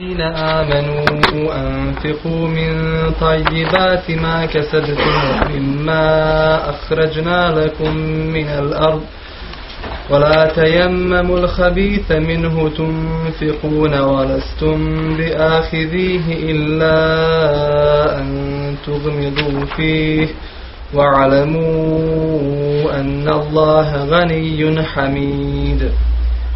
الذين آمنوا أنفقوا من طيبات ما كسبتم مما أخرجنا لكم من الأرض. ولا تيمموا الخبيث منه تنفقون ولستم بآخذيه إلا أن تغمضوا فيه. واعلموا أن الله غني حميد.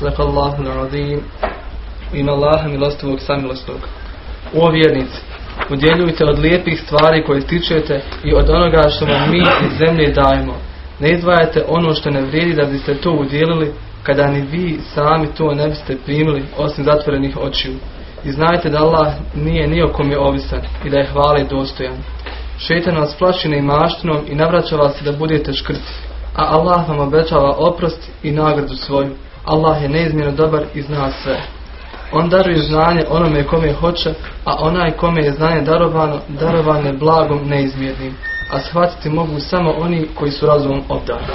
Sadaka Allahu l'azim. Ima Allaha milostivog samilostog. O vjernici, udjeljujte od lijepih stvari koje stičete i od onoga što vam mi iz zemlje dajemo. Ne izdvajate ono što ne vrijedi da biste to udjelili kada ni vi sami to ne biste primili osim zatvorenih očiju. I znajte da Allah nije nijekom je ovisan i da je hvali dostojan. Šetan vas plaši neimaštinom i navraća vas da budete škrti, a Allah vam obećava oprost i nagradu svoju. Allah je neizmjerno dobar i zna sve. On daruje znanje onome kome hoće, a onaj kome je znanje darovano, darovano je blagom neizmjernim. A shvatiti mogu samo oni koji su razumom obdarani.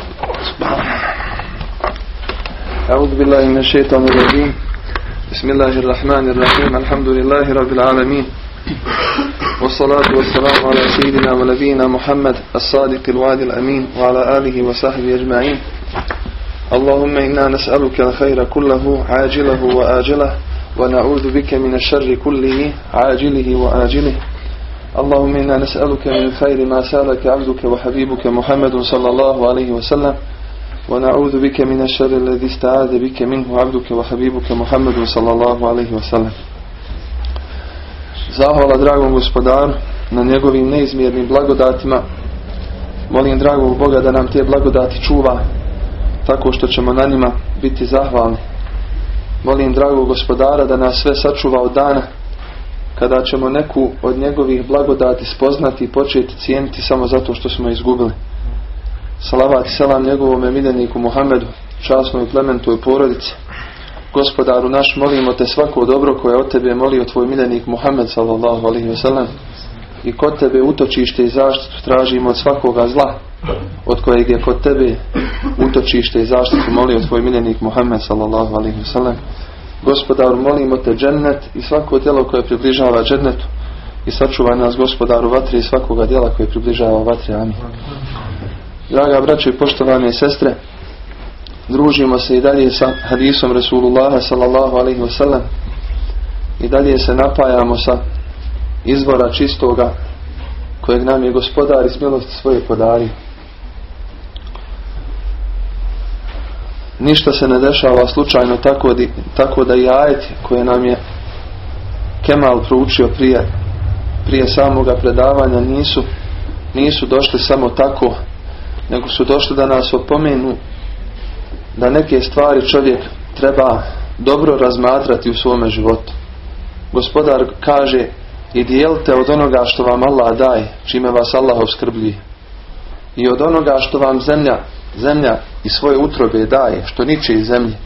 أعوذ بالله من الشيطان الرجيم بسم الله الرحمن الرحيم الحمد لله رب العالمين والصلاة والسلام على سيدنا ونبينا محمد الصادق الوعد الأمين وعلى آله وصحبه أجمعين اللهم إنا نسألك الخير كله عاجله وآجله ونعوذ بك من الشر كله عاجله وآجله اللهم إنا نسألك من الخير ما سألك عبدك وحبيبك محمد صلى الله عليه وسلم ونعوذ بك من الشر الذي استعاذ بك منه عبدك وحبيبك محمد صلى الله عليه وسلم Zahvala dragom gospodaru na njegovim neizmjernim blagodatima. Molim dragog Boga da nam te blagodati čuva tako što ćemo na njima biti zahvalni. Molim dragog gospodara da nas sve sačuva od dana kada ćemo neku od njegovih blagodati spoznati i početi cijeniti samo zato što smo izgubili. Salavat i selam njegovom miljeniku Muhammedu, časnoj i plementoj porodici. Gospodaru naš, molimo te svako dobro koje od tebe molio tvoj miljenik Muhammed sallallahu alaihi wasallam i kod tebe utočište i zaštitu tražimo od svakoga zla od kojeg je kod tebe utočište i zaštitu molio tvoj miljenik Muhammed sallallahu alaihi wasallam. Gospodaru molimo te džennet i svako djelo koje približava džennetu i sačuvaj nas gospodaru vatri i svakoga djela koje približava vatri. Amin. Draga braćo i poštovane sestre, družimo se i dalje sa hadisom Resulullaha sallallahu alaihi wasallam i dalje se napajamo sa izvora čistoga kojeg nam je gospodar iz milosti svoje podario. Ništa se ne dešava slučajno tako, tako da i ajeti koje nam je Kemal proučio prije, prije samoga predavanja nisu, nisu došli samo tako nego su došli da nas opomenu da neke stvari čovjek treba dobro razmatrati u svome životu. Gospodar kaže i dijelite od onoga što vam Allah daje, čime vas Allah obskrbljuje. I od onoga što vam zemlja, zemlja i svoje utrobe daje, što niče iz zemlje.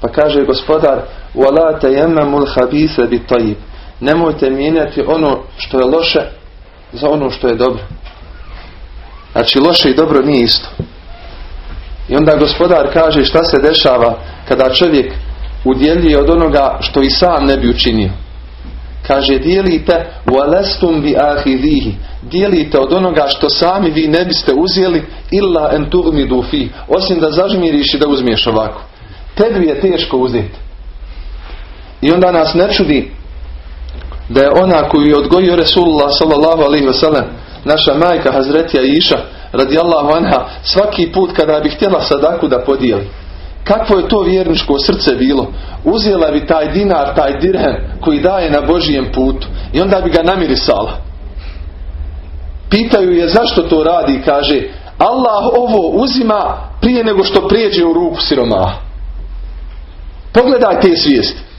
Pa kaže gospodar, وَلَا تَيَمَّمُ الْحَبِيثَ بِطَيِّبِ Nemojte mijenjati ono što je loše za ono što je dobro. Znači loše i dobro nije isto. I onda gospodar kaže šta se dešava kada čovjek udjeljuje od onoga što i sam ne bi učinio. Kaže dijelite وَلَسْتُمْ بِأَهِذِهِ Dijelite od onoga što sami vi ne biste uzeli illa en tugmidu fi Osim da zažmiriš i da uzmiješ ovako. Tebi je teško uzeti. I onda nas ne čudi da je ona koju je odgojio Resulullah sallallahu alaihi wasallam naša majka Hazretija Iša radijallahu anha svaki put kada bi htjela sadaku da podijeli kakvo je to vjerničko srce bilo uzela bi taj dinar, taj dirhem koji daje na Božijem putu i onda bi ga namirisala pitaju je zašto to radi kaže Allah ovo uzima prije nego što prijeđe u ruku siromaha pogledaj te svijesti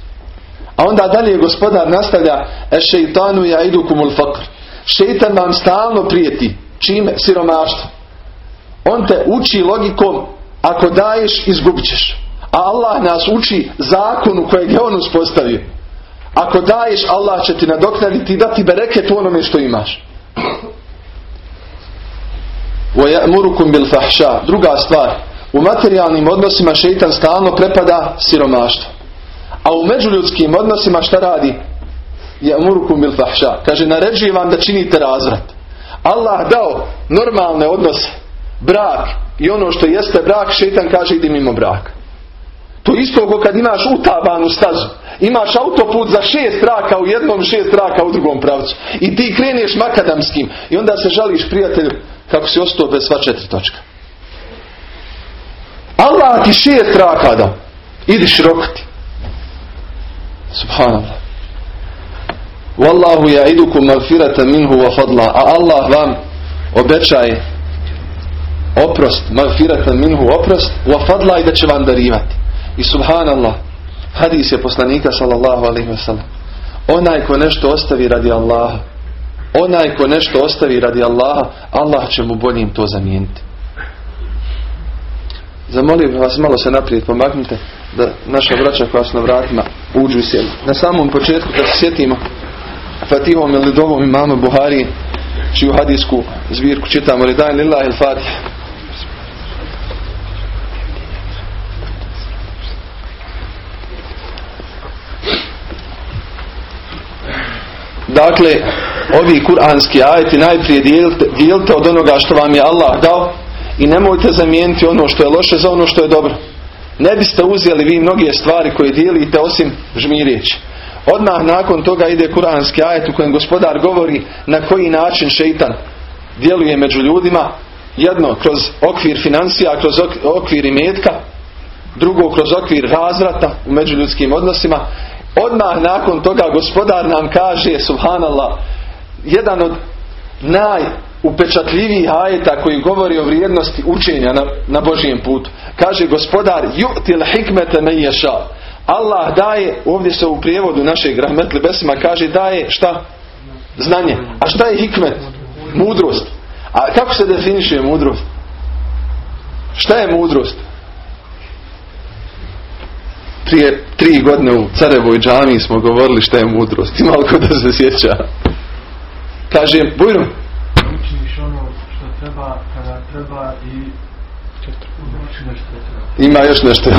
A onda dalje gospodar nastavlja E šeitanu ja idu kumul fakr. Šeitan vam stalno prijeti. Čime? Siromaštvo. On te uči logikom ako daješ izgubit ćeš. A Allah nas uči zakonu kojeg je on uspostavio. Ako daješ, Allah će ti nadoknaditi i dati bereket u onome što imaš. وَيَأْمُرُكُمْ بِالْفَحْشَا Druga stvar, u materijalnim odnosima šeitan stalno prepada siromaštvo. A u međuljudskim odnosima šta radi? يَأْمُرُكُمْ بِالْفَحْشَا Kaže, naređuje vam da činite razvrat. Allah dao normalne odnose, brak i ono što jeste brak, šeitan kaže idi mimo braka. To isto kao kad imaš utabanu stazu. Imaš autoput za šest traka u jednom, šest traka u drugom pravcu. I ti kreneš makadamskim. I onda se žališ prijatelju kako si ostao bez sva četiri točka. Allah ti šest traka da. Idi širokoti. Subhanallah. Wallahu ja'idukum magfirata minhu wa fadla. A Allah vam obećaje oprost, magfirata minhu oprost, wa fadla i da će vam darivati. I subhanallah, hadis je poslanika sallallahu alaihi wasallam. Onaj ko nešto ostavi radi Allaha, onaj ko nešto ostavi radi Allaha, Allah će mu boljim to zamijeniti. Zamolio bih vas malo se naprijed pomaknite da naša braća koja su na vratima uđu i sjedi. Na samom početku kad se sjetimo Fatihom ili dovom imama Buhari čiju hadisku zbirku čitamo Ridaj lillahi il-Fatih Dakle, ovi kuranski ajeti najprije dijelite, dijelite od onoga što vam je Allah dao i nemojte zamijeniti ono što je loše za ono što je dobro. Ne biste uzeli vi mnoge stvari koje dijelite osim žmirijeći. Odmah nakon toga ide kuranski ajet u kojem gospodar govori na koji način šeitan djeluje među ljudima. Jedno kroz okvir financija, kroz okvir imetka, drugo kroz okvir razvrata u međuljudskim odnosima Odmah nakon toga gospodar nam kaže, subhanallah, jedan od najupečatljivijih ajeta koji govori o vrijednosti učenja na, na Božijem putu. Kaže gospodar, ju'til hikmete me ješa. Allah daje, ovdje se u prijevodu našeg rahmetli besima kaže daje šta? Znanje. A šta je hikmet? Mudrost. A kako se definiše mudrost? Šta je mudrost? Prije tri godine u Carevoj džami smo govorili šta je mudrost. Ima li da se sjeća? Kaže, Bujrum. Učiniš ono što treba kada treba i Ima još nešto.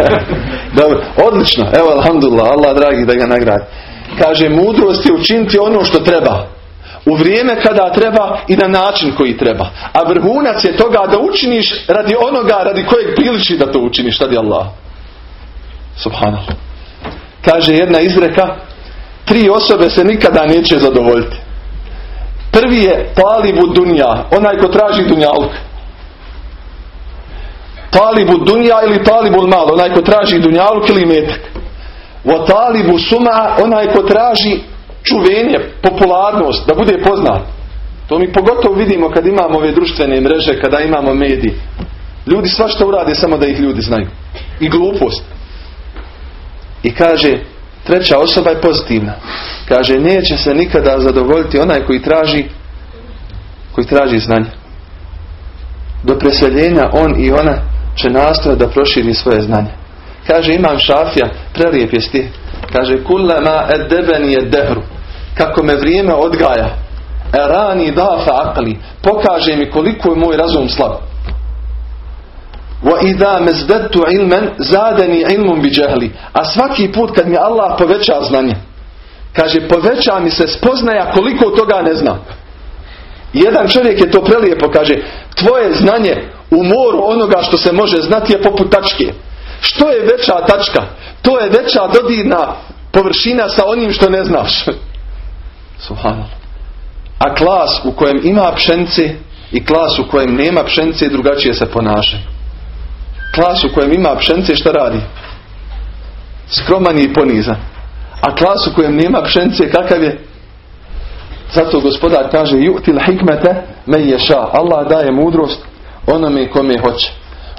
Dobro, odlično. Evo, alhamdulillah, Allah dragi da ga nagradi. Kaže, mudrost je učiniti ono što treba. U vrijeme kada treba i na način koji treba. A vrhunac je toga da učiniš radi onoga radi kojeg priliči da to učiniš radi Allah. Subhanallah. Kaže jedna izreka, tri osobe se nikada neće zadovoljiti. Prvi je talibu dunja, onaj ko traži dunjaluk. Talibu dunja ili talibu mal, onaj ko traži dunjaluk ili metak. O talibu suma, onaj ko traži čuvenje, popularnost, da bude poznat. To mi pogotovo vidimo kad imamo ove društvene mreže, kada imamo mediji. Ljudi svašta urade samo da ih ljudi znaju. I glupost. I kaže, treća osoba je pozitivna. Kaže, neće se nikada zadovoljiti onaj koji traži koji traži znanje. Do preseljenja on i ona će nastojati da proširi svoje znanje. Kaže, imam šafija, prelijep je stih. Kaže, kullama edebeni je dehru. Kako me vrijeme odgaja. Erani dafa akli. Pokaže mi koliko je moj razum slab. وَإِذَا مَزْدَدْتُ عِلْمًا زَادَنِي عِلْمٌ بِجَهْلِ A svaki put kad mi Allah poveća znanje, kaže poveća mi se spoznaja koliko toga ne znam. Jedan čovjek je to prelijepo, kaže tvoje znanje u moru onoga što se može znati je poput tačke. Što je veća tačka? To je veća dodirna površina sa onim što ne znaš. Subhanallah. A klas u kojem ima pšence i klas u kojem nema pšence drugačije se ponašaju klas u kojem ima pšence šta radi? Skroman je i ponizan. A klas u kojem nema pšence kakav je? Zato gospodar kaže yu'til hikmete me ješa. Allah daje mudrost onome kome hoće.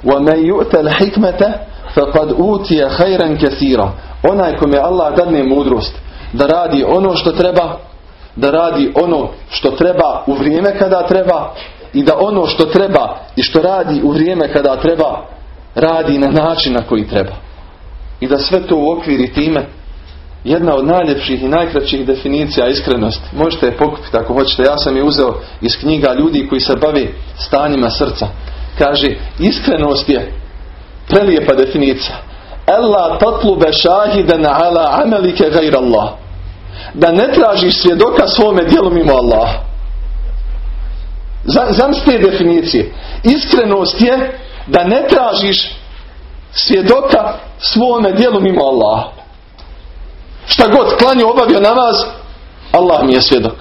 Wa me yu'til hikmete faqad utiya khayran kaseera. onaj kome Allah dadne mudrost da radi ono što treba, da radi ono što treba u vrijeme kada treba i da ono što treba i što radi u vrijeme kada treba radi na način na koji treba. I da sve to u okviri time jedna od najljepših i najkraćih definicija iskrenosti. Možete je pokupiti ako hoćete. Ja sam je uzeo iz knjiga ljudi koji se bave stanjima srca. Kaže, iskrenost je prelijepa definicija. Allah tatlube šahiden ala amelike gajra Allah. Da ne tražiš svjedoka svome dijelu mimo Allah. Znam te definicije. Iskrenost je da ne tražiš svjedoka svome dijelu mimo Allah. Šta god, klanio, obavio namaz, Allah mi je svjedok.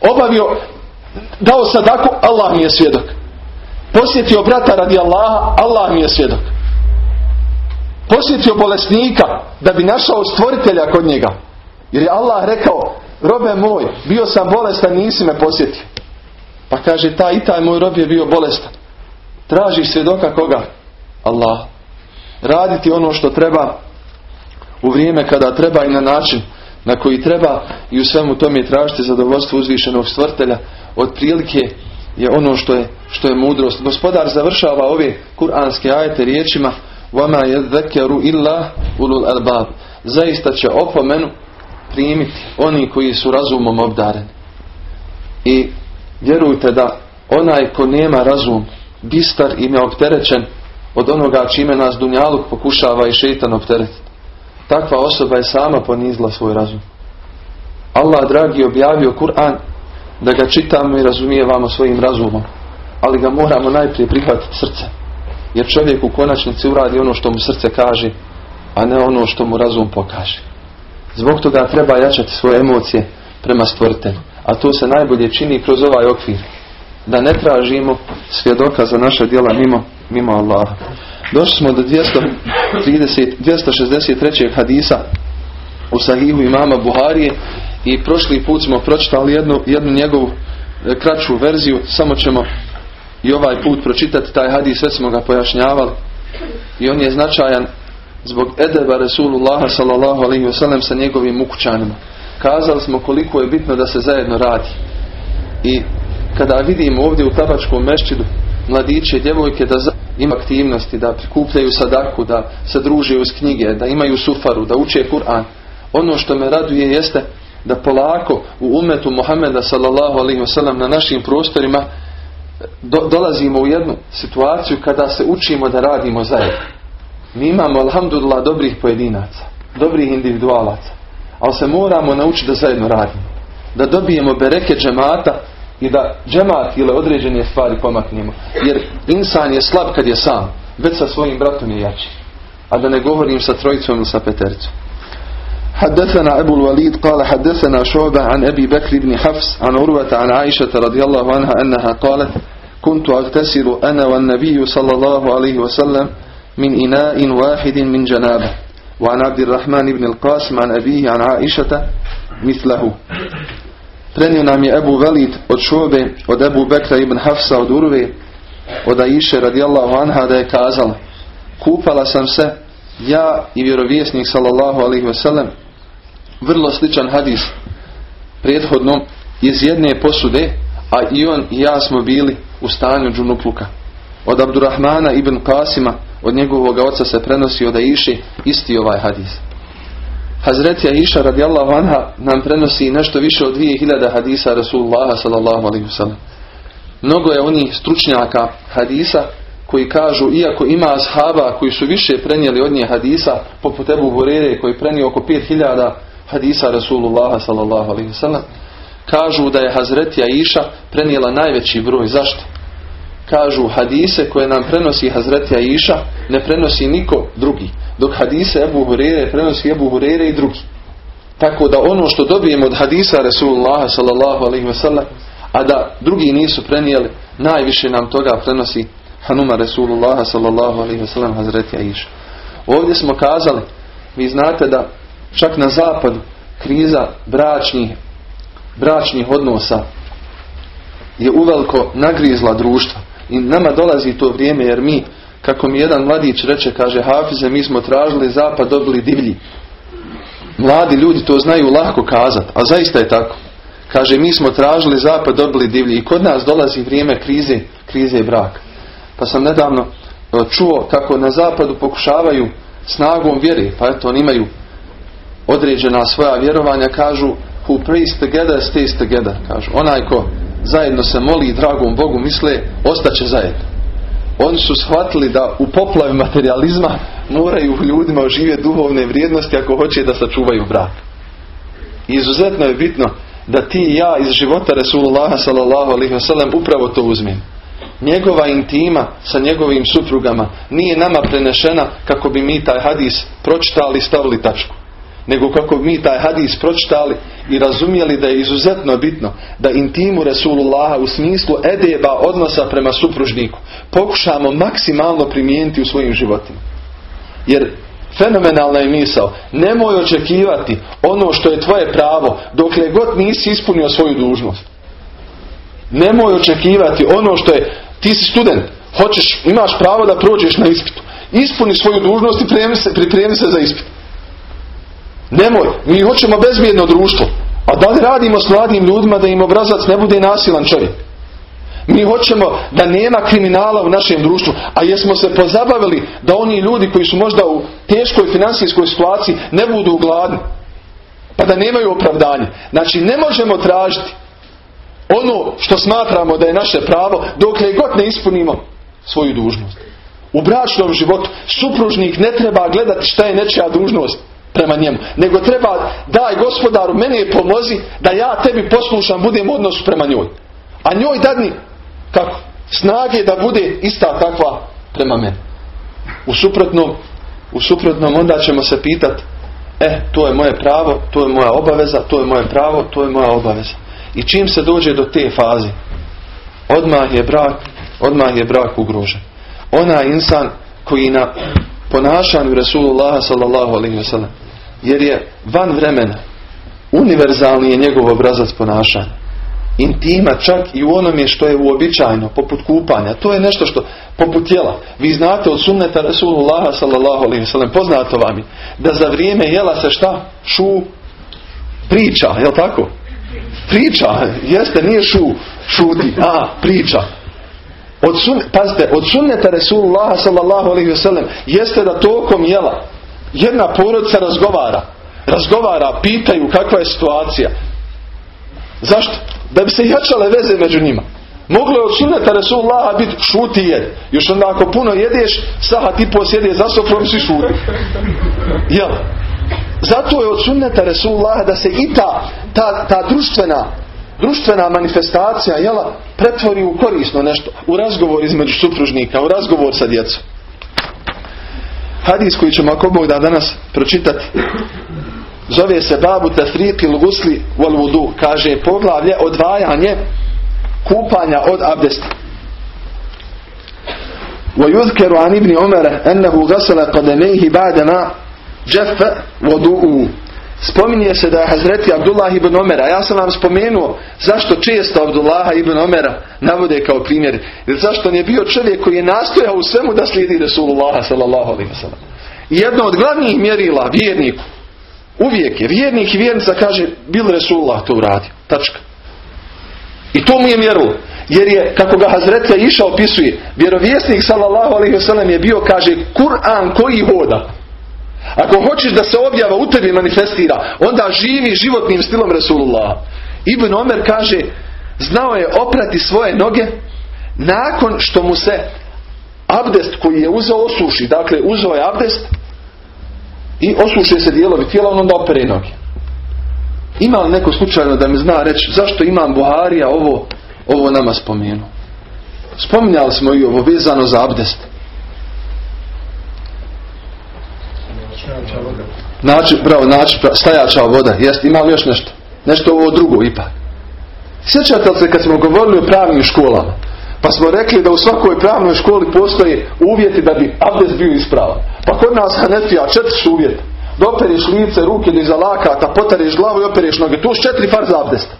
Obavio, dao sadaku, Allah mi je svjedok. Posjetio brata radi Allaha, Allah mi je svjedok. Posjetio bolesnika da bi našao stvoritelja kod njega. Jer je Allah rekao, robe moj, bio sam bolestan, nisi me posjetio. Pa kaže, taj i taj moj rob je bio bolestan. Tražiš svjedoka koga? Allah. Raditi ono što treba u vrijeme kada treba i na način na koji treba i u svemu tome tražiti zadovoljstvo uzvišenog stvrtelja otprilike je ono što je, što je mudrost. Gospodar završava ove kuranske ajete riječima وَمَا يَذَّكَرُ إِلَّا ulul albab. Zaista će opomenu primiti oni koji su razumom obdareni. I vjerujte da onaj ko nema razum, bistar i neopterećen od onoga čime nas Dunjaluk pokušava i šeitan opteretiti. Takva osoba je sama ponizla svoj razum. Allah dragi objavio Kur'an da ga čitamo i razumijevamo svojim razumom. Ali ga moramo najprije prihvatiti srce. Jer čovjek u konačnici uradi ono što mu srce kaže, a ne ono što mu razum pokaže. Zbog toga treba jačati svoje emocije prema stvrtelju. A to se najbolje čini kroz ovaj okvir. Da ne tražimo svjedoka za naše djela mimo, mimo Allaha. Došli smo do 230, 263. hadisa u sahihu imama Buharije i prošli put smo pročitali jednu, jednu njegovu e, kraću verziju, samo ćemo i ovaj put pročitati taj hadis, sve smo ga pojašnjavali i on je značajan zbog edeba Resulullaha sallallahu alaihi wasallam sa njegovim ukućanima. Kazali smo koliko je bitno da se zajedno radi. I kada vidimo ovdje u tabačkom mešćidu mladiće i djevojke da ima aktivnosti, da prikupljaju sadaku, da se druže uz knjige, da imaju sufaru, da uče Kur'an. Ono što me raduje jeste da polako u umetu Muhameda sallallahu alaihi wasallam na našim prostorima dolazimo u jednu situaciju kada se učimo da radimo zajedno. Mi imamo, alhamdulillah, dobrih pojedinaca, dobrih individualaca, ali se moramo naučiti da zajedno radimo. Da dobijemo bereke džemata i da džemat ili određene stvari pomaknemo. Jer insan je slab kad je sam, već sa svojim bratom je jači. A da ne govorim sa trojicom ili sa petericom. حدثنا أبو الوليد قال حدثنا شعبة عن أبي بكر بن حفص عن عروة عن عائشة رضي الله عنها أنها قالت كنت أغتسل أنا والنبي صلى الله عليه وسلم من إناء واحد من جنابه وعن عبد الرحمن بن القاسم عن أبيه عن عائشة مثله Prenio nam je Ebu Velid od Šobe, od Ebu Bekra ibn Hafsa od Urve, od Aisha radijallahu anha da je kazala Kupala sam se, ja i vjerovjesnik sallallahu alaihi wasallam, vrlo sličan hadis prethodno iz jedne posude, a i on i ja smo bili u stanju džunupluka. Od Abdurrahmana ibn Kasima, od njegovog oca se prenosi od Aiše isti ovaj hadis. Hazretija Iša radijallahu anha nam prenosi nešto više od 2000 hadisa Rasulullah sallallahu alaihi wasallam. Mnogo je onih stručnjaka hadisa koji kažu, iako ima ashaba koji su više prenijeli od nje hadisa, poput Ebu Hurere koji prenio oko 5000 hadisa Rasulullah sallallahu alaihi wasallam, kažu da je Hazretija Iša prenijela najveći broj. Zašto? Kažu hadise koje nam prenosi Hazretija Iša ne prenosi niko drugi dok hadise Ebu Hurere prenosi Ebu Hurere i drugi. Tako da ono što dobijemo od hadisa Rasulullah sallallahu alaihi wasallam, a da drugi nisu prenijeli, najviše nam toga prenosi Hanuma Rasulullah sallallahu alaihi wasallam Hazreti Aisha. Ovdje smo kazali, vi znate da čak na zapadu kriza bračnih, bračnih odnosa je uveliko nagrizla društvo. I nama dolazi to vrijeme jer mi kako mi jedan mladić reče, kaže Hafize, mi smo tražili zapad, dobili divlji. Mladi ljudi to znaju lako kazati, a zaista je tako. Kaže, mi smo tražili zapad, dobili divlji i kod nas dolazi vrijeme krize, krize braka. Pa sam nedavno e, čuo kako na zapadu pokušavaju snagom vjere, pa eto oni imaju određena svoja vjerovanja, kažu who prays together stays together, kažu. Onaj ko zajedno se moli dragom Bogu misle, ostaće zajedno. Oni su shvatili da u poplavi materializma moraju ljudima oživjeti duhovne vrijednosti ako hoće da sačuvaju brak. Izuzetno je bitno da ti i ja iz života Resulullaha sallallahu alaihi wasallam upravo to uzmem. Njegova intima sa njegovim suprugama nije nama prenešena kako bi mi taj hadis pročitali i stavili tačku nego kako mi taj hadis pročitali i razumjeli da je izuzetno bitno da intimu Resulullaha u smislu edeba odnosa prema supružniku pokušamo maksimalno primijeniti u svojim životima. Jer fenomenalna je misao. Nemoj očekivati ono što je tvoje pravo dokle god nisi ispunio svoju dužnost. Nemoj očekivati ono što je ti si student, hoćeš, imaš pravo da prođeš na ispitu. Ispuni svoju dužnost i pripremi se, pripremi se za ispit. Nemoj, mi hoćemo bezbjedno društvo. A da li radimo s mladim ljudima da im obrazac ne bude nasilan čovjek? Mi hoćemo da nema kriminala u našem društvu, a jesmo se pozabavili da oni ljudi koji su možda u teškoj financijskoj situaciji ne budu gladni, pa da nemaju opravdanje. Znači ne možemo tražiti ono što smatramo da je naše pravo dokle god ne ispunimo svoju dužnost. U bračnom životu supružnik ne treba gledati šta je nečija dužnost prema njemu. Nego treba, daj gospodaru, mene pomozi da ja tebi poslušam, budem u odnosu prema njoj. A njoj dadni, kako? Snage da bude ista takva prema meni. U suprotnom, u suprotnom onda ćemo se pitati, e, to je moje pravo, to je moja obaveza, to je moje pravo, to je moja obaveza. I čim se dođe do te faze, odmah je brak, odmah je brak ugrožen. Ona insan koji na ponašanju Rasulullah sallallahu alaihi wasallam jer je van vremena. Univerzalni je njegov obrazac ponašanja. Intima čak i u onome što je uobičajeno poput kupanja. To je nešto što poput jela. Vi znate od sunneta Rasulullah sallallahu alaihi wasallam poznato vam je da za vrijeme jela se šta? Šu priča jel tako? Priča jeste nije šu šuti a priča. Od sun, pazite, od sunneta Rasulullah sallallahu alaihi wasallam jeste da tokom jela jedna porodica razgovara. Razgovara, pitaju kakva je situacija. Zašto? Da bi se jačale veze među njima. Moglo je od sunneta Rasulullah biti šuti jed. Još onda ako puno jedeš, sahat i pos jede za sofrom si šuti. Jel? Zato je od sunneta Rasulullah da se i ta, ta, ta društvena društvena manifestacija jela, pretvori u korisno nešto. U razgovor između supružnika, u razgovor sa djecom. Hadis koji ćemo ako Bog da danas pročitati zove se babu tafriqi l-gusli wal wudu. Kaže poglavlje odvajanje kupanja od abdesta. ويذكر عن ابن عمر أنه غسل قدميه بعدما جف وضوءه Spominje se da je Hazreti Abdullah ibn Omera. Ja sam vam spomenuo zašto često Abdullah ibn Omera navode kao primjer. Jer zašto on je bio čovjek koji je nastojao u svemu da slijedi Rasulullah sallallahu alaihi. I jedno od glavnijih mjerila vjerniku uvijek je vjernik i vjernica kaže bil Rasulullah to uradio. Tačka. I to mu je mjerilo. Jer je, kako ga Hazretja Iša opisuje, vjerovjesnik sallallahu alaihi wasallam je bio, kaže, Kur'an koji hoda. Ako hoćeš da se objava u tebi manifestira, onda živi životnim stilom Resulullah. Ibn Omer kaže, znao je oprati svoje noge nakon što mu se abdest koji je uzeo osuši. Dakle, uzeo je abdest i osušuje se dijelovi tijela, on onda opere noge. Ima li neko slučajno da mi zna reći zašto imam Buharija ovo, ovo nama spomenuo? Spominjali smo i ovo vezano za abdest. Nači, bravo, nači, stajača voda. Jest, ima li još nešto? Nešto ovo drugo ipak. Sjećate se kad smo govorili o pravnim školama? Pa smo rekli da u svakoj pravnoj školi postoje uvjeti da bi abdest bio ispravan. Pa kod nas Hanefija četiri su uvjeti. Da lice, ruke do iza lakata, potareš glavu i opereš noge. To su četiri farza abdesta.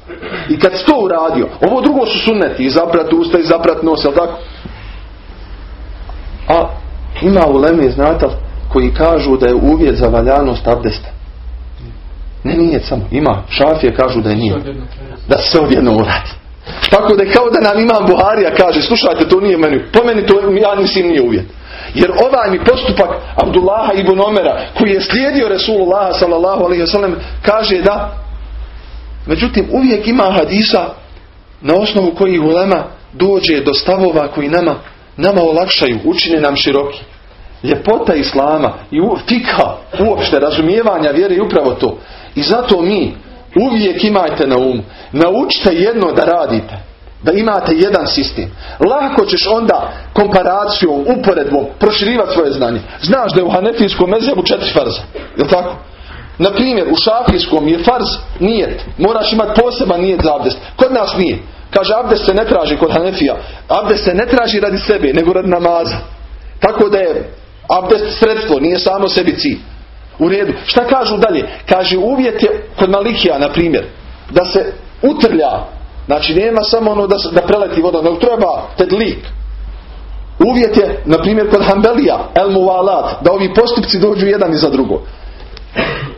I kad si to uradio, ovo drugo su sunneti. I usta i zaprat nos, jel tako? A ima u Lemi, znate koji kažu da je uvjet za valjanost abdesta. Ne nije samo. Ima. Šafije kažu da je nije. Da se odjedno uradi. Tako da kao da nam imam Buharija kaže, slušajte, to nije meni, po meni to ja nisim nije uvjet. Jer ovaj mi postupak Abdullaha ibn Omera, koji je slijedio Resulullah sallallahu alaihi wasallam, kaže da, međutim uvijek ima hadisa na osnovu kojih ulema dođe do stavova koji nama, nama olakšaju, učine nam široki. Ljepota Islama i fika, uopšte razumijevanja vjere i upravo to. I zato mi uvijek imajte na umu, naučite jedno da radite. Da imate jedan sistem. Lako ćeš onda komparacijom, uporedbom proširivati svoje znanje. Znaš da je u hanefijskom mezebu četiri farza. Je tako? Na primjer, u šafijskom je farz nijet. Moraš imati poseban nijet za abdest. Kod nas nije. Kaže, abdest se ne traži kod Hanefija. Abdest se ne traži radi sebe, nego radi namaza. Tako da je abdest sredstvo, nije samo sebi cilj. U redu. Šta kažu dalje? Kaže, uvjet je kod Malikija, na primjer, da se utrlja. Znači, nema samo ono da, da preleti voda, nego treba tedlik. Uvjet je, na primjer, kod Hanbelija, el muvalat, da ovi postupci dođu jedan iza drugo.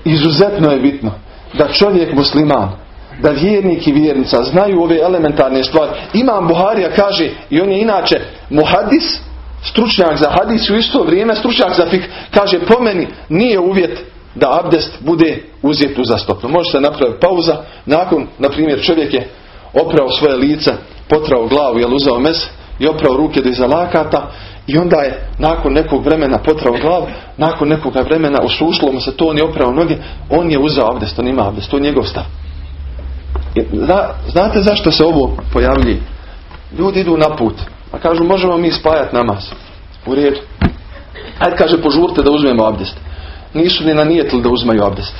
Izuzetno je bitno da čovjek musliman da vjernik i vjernica znaju ove elementarne stvari. Imam Buharija kaže i on je inače muhadis, stručnjak za hadis u isto vrijeme stručnjak za fik. Kaže po meni nije uvjet da abdest bude uzet uzastopno. Može se napraviti pauza. Nakon, na primjer, čovjek je oprao svoje lice, potrao glavu, jel uzao mes i oprao ruke do iza lakata i onda je nakon nekog vremena potrao glavu, nakon nekog vremena osušilo mu se to, on je oprao noge, on je uzao abdest, on ima abdest, to je njegov stav. Zna, znate zašto se ovo pojavljuje? Ljudi idu na put. A kažu možemo mi spajati namaz. U redu. Ajde kaže požurte da uzmemo abdest. Nisu ni nanijetili da uzmaju abdest.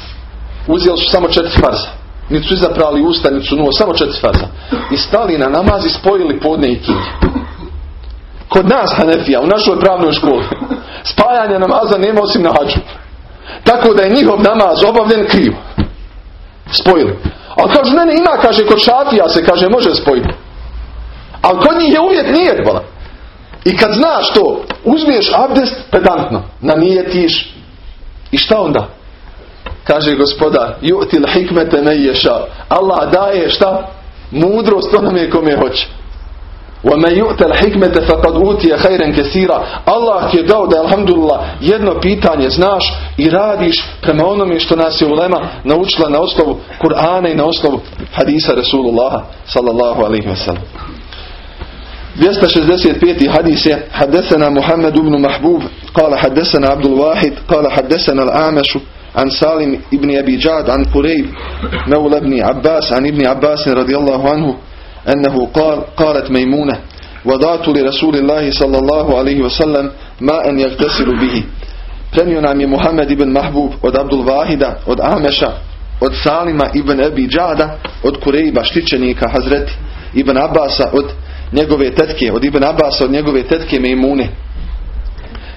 Uzeli su samo četiri farza. Niti su izaprali usta, niti su nuo, samo četiri farza. I stali na namaz i spojili podne i kinje. Kod nas Hanefija, u našoj pravnoj školi, spajanja namaza nema osim na hađu. Tako da je njihov namaz obavljen krivo. Spojili. Ali kažu, ne, ne, ima, kaže, kod šafija se, kaže, može spojiti. Ali kod njih je uvijek nije bola. I kad znaš to, uzmiješ abdest pedantno, nanijetiš. I šta onda? Kaže gospodar, ju'til hikmete ne ješa. Allah daje šta? Mudrost onome kome hoće. وَمَنْ يُؤْتَ الْحِكْمَةَ فَقَدْ أُوتِيَ خَيْرًا كَثِيرًا Allah ti je dao da je, alhamdulillah, jedno pitanje znaš i radiš prema onome što nas je ulema naučila na osnovu Kur'ana i na osnovu hadisa Rasulullaha sallallahu alaihi wa sallam. 265. hadis je Haddesana Muhammed ibn Mahbub Kala Haddesana Abdul Wahid Kala Haddesana Al-Amešu An Salim ibn Abi Jad An Kureyb Mevla ibn Abbas An ibn Abbas radijallahu anhu أنه قال قالت ميمونة وضعت لرسول الله صلى الله عليه وسلم ما أن يغتسل به Prenio nam je Muhammed ibn Mahbub od Abdul Vahida, od Ameša, od Salima ibn Ebi Džada, od Kurejba, štićenika Hazreti ibn Abasa, od njegove tetke, od Ibn Abbas od njegove tetke Mejmune.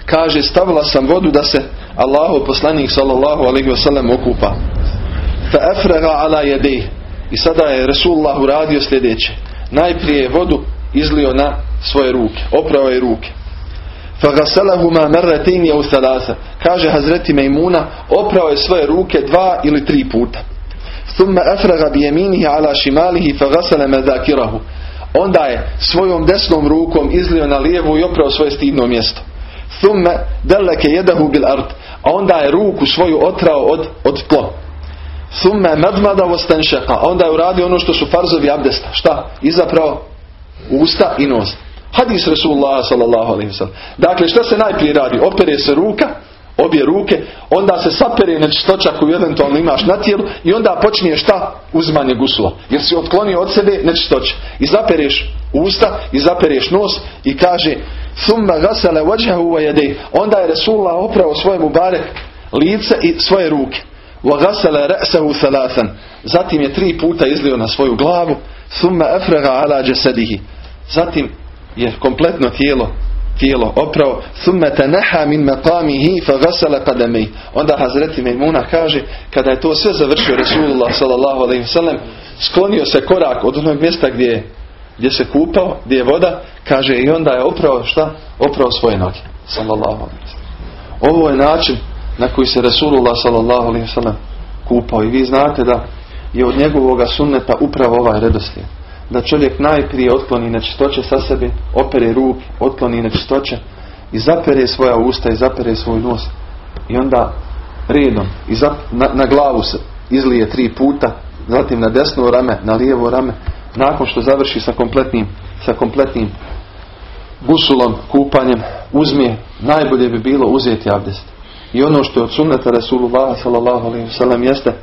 Kaže, stavila sam vodu da se Allaho poslanik sallallahu alaihi wasallam okupa. Fa efrega ala jedej. I sada je Resulullah uradio sljedeće. Najprije je vodu izlio na svoje ruke. Oprao je ruke. Fa gasalahuma merretin je ustalasa. Kaže Hazreti Mejmuna, oprao je svoje ruke dva ili tri puta. Thumma efrega bijeminihi ala shimalihi fa gasale me zakirahu. Onda je svojom desnom rukom izlio na lijevu i oprao svoje stidno mjesto. Thumme deleke jedahu bil ard. A onda je ruku svoju otrao od, od tlo. Thumme medmada vostenšeka. A onda je uradio ono što su farzovi abdesta. Šta? Izaprao usta i nos. Hadis Rasulullah sallallahu alaihi Dakle, šta se najprije radi? Opere se ruka, obje ruke, onda se sapere nečistoća koju eventualno imaš na tijelu i onda počinje šta? Uzmanje gusula. Jer si otklonio od sebe nečistoće. I zapereš usta i zapereš nos i kaže Thumma gasale wa yadayhi. Onda je Rasulullah oprao svoje mubarek lice i svoje ruke. Wa gasale ra'sahu thalathan. Zatim je tri puta izlio na svoju glavu. Thumma afraga ala jasadihi. Zatim je kompletno tijelo tijelo oprao thumma tanaha min maqamihi fa ghasala qadamay onda Hazreti Mejmuna kaže kada je to sve završio Resulullah sallallahu alejhi ve sellem sklonio se korak od onog mjesta gdje gdje se kupao gdje je voda kaže i onda je oprao šta oprao svoje noge sallallahu ovo je način na koji se Resulullah sallallahu alejhi ve sellem kupao. I vi znate da je od njegovoga sunneta upravo ovaj redoslijed. Da čovjek najprije otkloni nečistoće sa sebe, opere ruke, otkloni nečistoće i zapere svoja usta i zapere svoj nos. I onda redom i na, na glavu se izlije tri puta, zatim na desno rame, na lijevo rame, nakon što završi sa kompletnim, sa kompletnim gusulom, kupanjem, uzme, najbolje bi bilo uzeti abdest. I ono što je od sunneta Rasulullah sallallahu jeste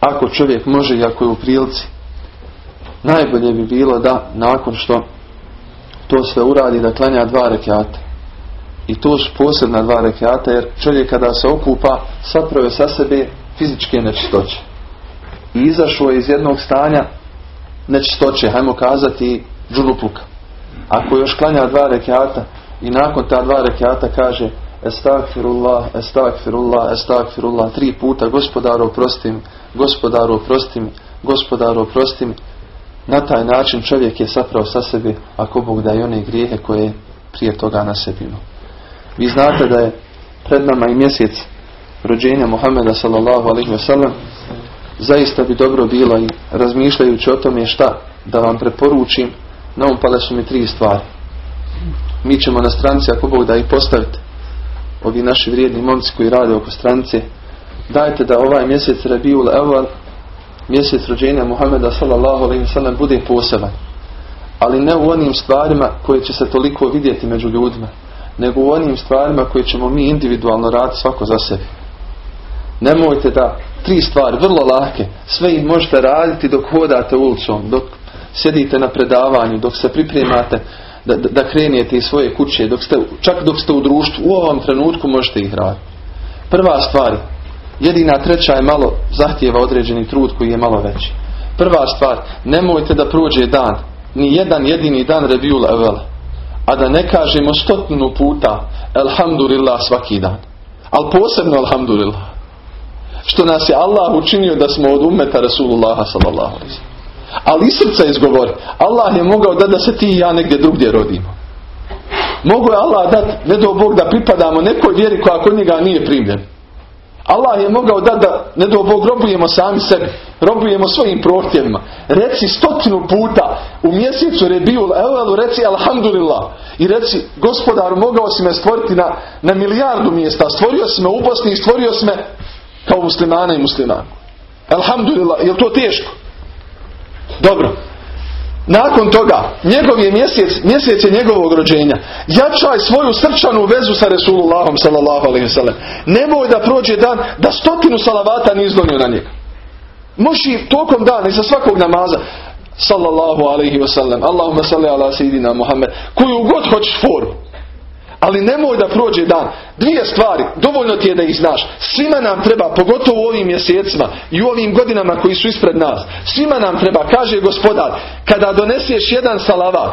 ako čovjek može i ako je u prilici najbolje bi bilo da nakon što to sve uradi da klanja dva rekiata. I to su posebna dva rekiata jer čovjek kada se okupa saprave sa sebe fizičke nečistoće. I izašao je iz jednog stanja nečistoće, hajmo kazati džunupluka. Ako još klanja dva rekiata i nakon ta dva rekiata kaže Estagfirullah, estagfirullah, estagfirullah, tri puta, gospodaru oprosti mi, gospodaru oprosti mi, gospodaru oprosti. Na taj način čovjek je sapravo sa sebi, ako Bog da i one grijehe koje prije toga na sebi Vi znate da je pred nama i mjesec rođenja Muhameda sallallahu alaihi wasallam. Zaista bi dobro bilo i razmišljajući o tome šta da vam preporučim, naumpale su mi tri stvari. Mi ćemo na stranici, ako Bog da ih postavite, ovi naši vrijedni momci koji rade oko stranice, dajte da ovaj mjesec Rabiul Eval, mjesec rođenja Muhameda sallallahu alaihi sallam bude poseban. Ali ne u onim stvarima koje će se toliko vidjeti među ljudima, nego u onim stvarima koje ćemo mi individualno raditi svako za sebe. Nemojte da tri stvari, vrlo lake, sve ih možete raditi dok hodate ulicom, dok sjedite na predavanju, dok se pripremate da, da krenijete iz svoje kuće, dok ste, čak dok ste u društvu, u ovom trenutku možete ih raditi. Prva stvar, jedina treća je malo zahtjeva određeni trud koji je malo veći. Prva stvar, nemojte da prođe dan, ni jedan jedini dan revijul evel, a da ne kažemo stotinu puta elhamdulillah svaki dan. Ali posebno elhamdulillah. Što nas je Allah učinio da smo od umeta Rasulullaha sallallahu ali srca izgovori. Allah je mogao da da se ti i ja negdje drugdje rodimo. Mogu je Allah dati, ne do Bog da pripadamo nekoj vjeri koja kod njega nije primljen. Allah je mogao da da, ne do Bog, robujemo sami sebi. Robujemo svojim prohtjevima. Reci stotinu puta u mjesecu Rebijul Elelu, reci Alhamdulillah. I reci, gospodaru, mogao si me stvoriti na, na milijardu mjesta. Stvorio si me u Bosni i stvorio si me kao muslimana i muslimana. Alhamdulillah, je to teško? Dobro. Nakon toga, njegov je mjesec, mjesec je njegovog rođenja. Jačaj svoju srčanu vezu sa Resulullahom sallallahu alaihi sallam. Nemoj da prođe dan da stotinu salavata ne izlonio na njega. Moši tokom dana i za svakog namaza sallallahu alaihi wasallam. Allahumma salli ala sayidina Muhammed. Koju god hoćeš formu. Ali nemoj da prođe dan. Dvije stvari, dovoljno ti je da ih znaš. Svima nam treba, pogotovo u ovim mjesecima i u ovim godinama koji su ispred nas. Svima nam treba, kaže gospodar, kada doneseš jedan salavat,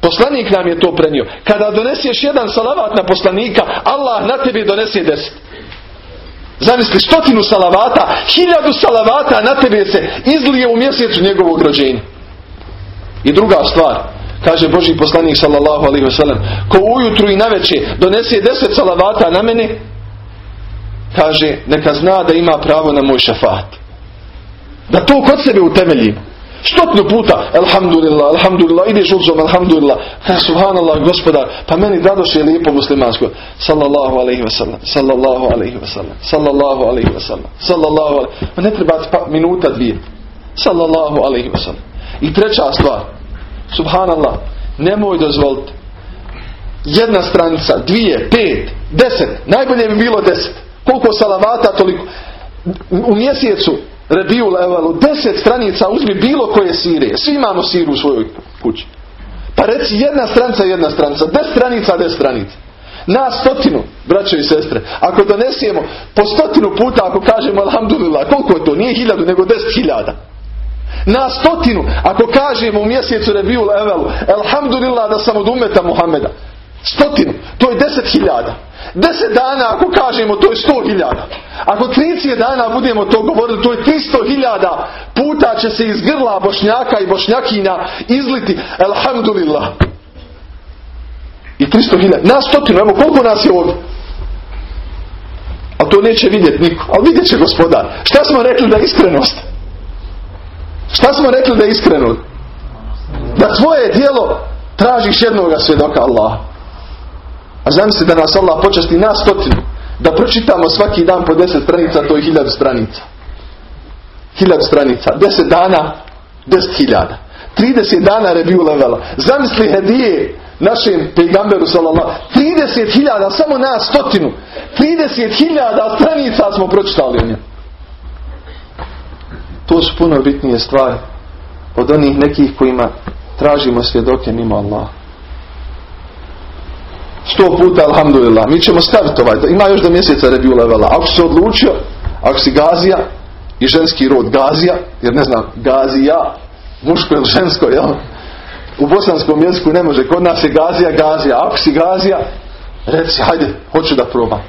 poslanik nam je to prenio, kada doneseš jedan salavat na poslanika, Allah na tebi donese deset. Zamisli stotinu salavata, hiljadu salavata na tebi se izlije u mjesecu njegovog rođenja. I druga stvar, Kaže Boži poslanik sallallahu alaihi wasallam ko ujutru i naveče donese deset salavata na mene kaže neka zna da ima pravo na moj šafat. Da to kod sebe utemeljim. Stotno puta, alhamdulillah, alhamdulillah, ideš ulicom, alhamdulillah, subhanallah, gospodar, pa meni dadoše lijepo muslimansko, sallallahu alaihi wasallam, sallallahu alaihi wasallam, sallallahu alaihi wasallam, sallallahu alaihi Pa ne treba pa minuta dvije, sallallahu alaihi wasallam. I treća stvar, Subhanallah. Nemoj dozvoliti. Jedna stranica, dvije, pet, deset. Najbolje bi bilo deset. Koliko salavata, toliko. U mjesecu Rebijul Evalu, deset stranica uzmi bilo koje sire. Svi imamo siru u svojoj kući. Pa reci jedna stranica, jedna stranica. Deset stranica, deset stranica. Na stotinu, braćo i sestre. Ako donesemo po stotinu puta, ako kažemo alhamdulillah, koliko je to? Nije hiljadu, nego deset hiljada. Na stotinu, ako kažemo u mjesecu Rebiju Evelu, Alhamdulillah da sam od umeta Muhameda. Stotinu, to je deset hiljada. Deset dana ako kažemo, to je sto hiljada. Ako 30 dana budemo to govorili, to je 300 hiljada puta će se iz grla bošnjaka i bošnjakinja izliti. Alhamdulillah. I 300 hiljada. Na stotinu, evo koliko nas je ovdje? Ali to neće vidjeti niko. Ali vidjet će gospodar. Šta smo rekli da je iskrenost? Šta smo rekli da je iskrenost? Da tvoje dijelo tražiš jednoga svjedoka Allaha. A zamisli da nas Allah počasti na stotinu. Da pročitamo svaki dan po deset stranica, to je hiljadu stranica. Hiljadu stranica. Deset dana, deset hiljada. 30 dana review levela. Zamisli hedije našem pejgamberu sallallahu 30.000 samo na stotinu 30.000 stranica smo pročitali o njemu to su puno bitnije stvari od onih nekih kojima tražimo svjedoke mimo Allah sto puta alhamdulillah. Mi ćemo staviti ovaj ima još do mjeseca review levela ako se odlučio ako si gazija i ženski rod gazija jer ne znam gazija muško ili žensko jel? U bosanskom jeziku ne može, kod nas je gazija, gazija. Ako si gazija, reci, hajde, hoću da probam.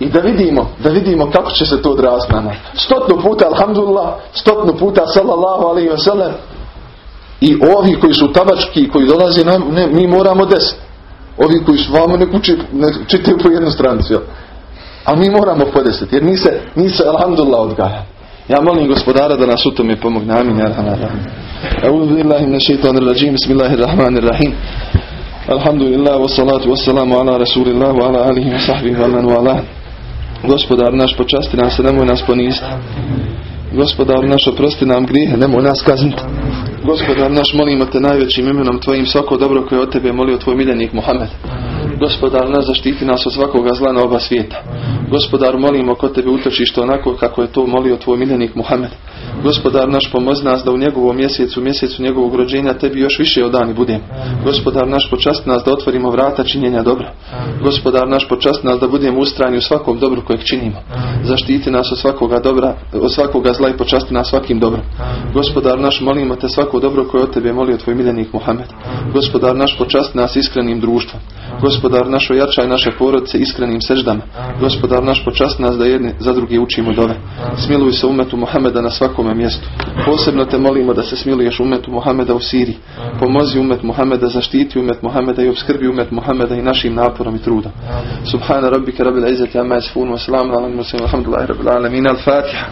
I da vidimo, da vidimo kako će se to odrast na nas. Stotnu puta, alhamdulillah, stotnu puta, sallallahu alaihi wa sallam, i ovi koji su tabački, koji dolaze na ne, mi moramo deset. Ovi koji su vamo ne, ne čitaju po jednu stranicu, jel? Mi moramo po deset, jer mi se, mi se alhamdulillah odgaja. Ja molim gospodara da nas u tome pomogne. Amin. Euzu billahi minash shaitanir rajim. Bismillahirrahmanirrahim. Alhamdulillah wassalatu wassalamu ala rasulillah wa ala alihi wa sahbihi wa man wala. Gospodar naš počasti nas, nemoj nas poniziti. Gospodar naš oprosti nam grijehe, nemoj nas kazniti. Gospodar naš molimo te najvećim imenom tvojim svako dobro koje od tebe molio tvoj miljenik Muhammed. Gospodar nas zaštiti nas od svakoga zla na oba svijeta. Gospodar molimo kod tebe utočište onako kako je to molio tvoj miljenik Muhammed. Gospodar naš pomozi nas da u njegovom mjesecu, mjesecu njegovog rođenja tebi još više odani budem. Gospodar naš počasti nas da otvorimo vrata činjenja dobra. Gospodar naš počasti nas da budemo ustrajni u svakom dobru kojeg činimo. Zaštiti nas od svakoga dobra, od svakoga zla i počasti nas svakim dobrom. Gospodar naš molimo te svako dobro koje od tebe molio tvoj miljenik Muhammed. Gospodar naš počasti nas iskrenim društvom. Gospodar naš ojačaj naše porodice iskrenim seždama. Gospodar naš počasti nas da jedni za drugi učimo dove. Smiluj se umetu Muhameda na svakome mjestu. Posebno te molimo da se smiluješ umetu Muhameda u Siriji. Pomozi umet Muhameda, zaštiti umet Muhameda i obskrbi umet Muhameda i našim naporom i trudom. Subhana rabbika rabbil izzati amma yasifun wa salamun ala al-mursalin walhamdulillahi rabbil alamin. Al-Fatiha.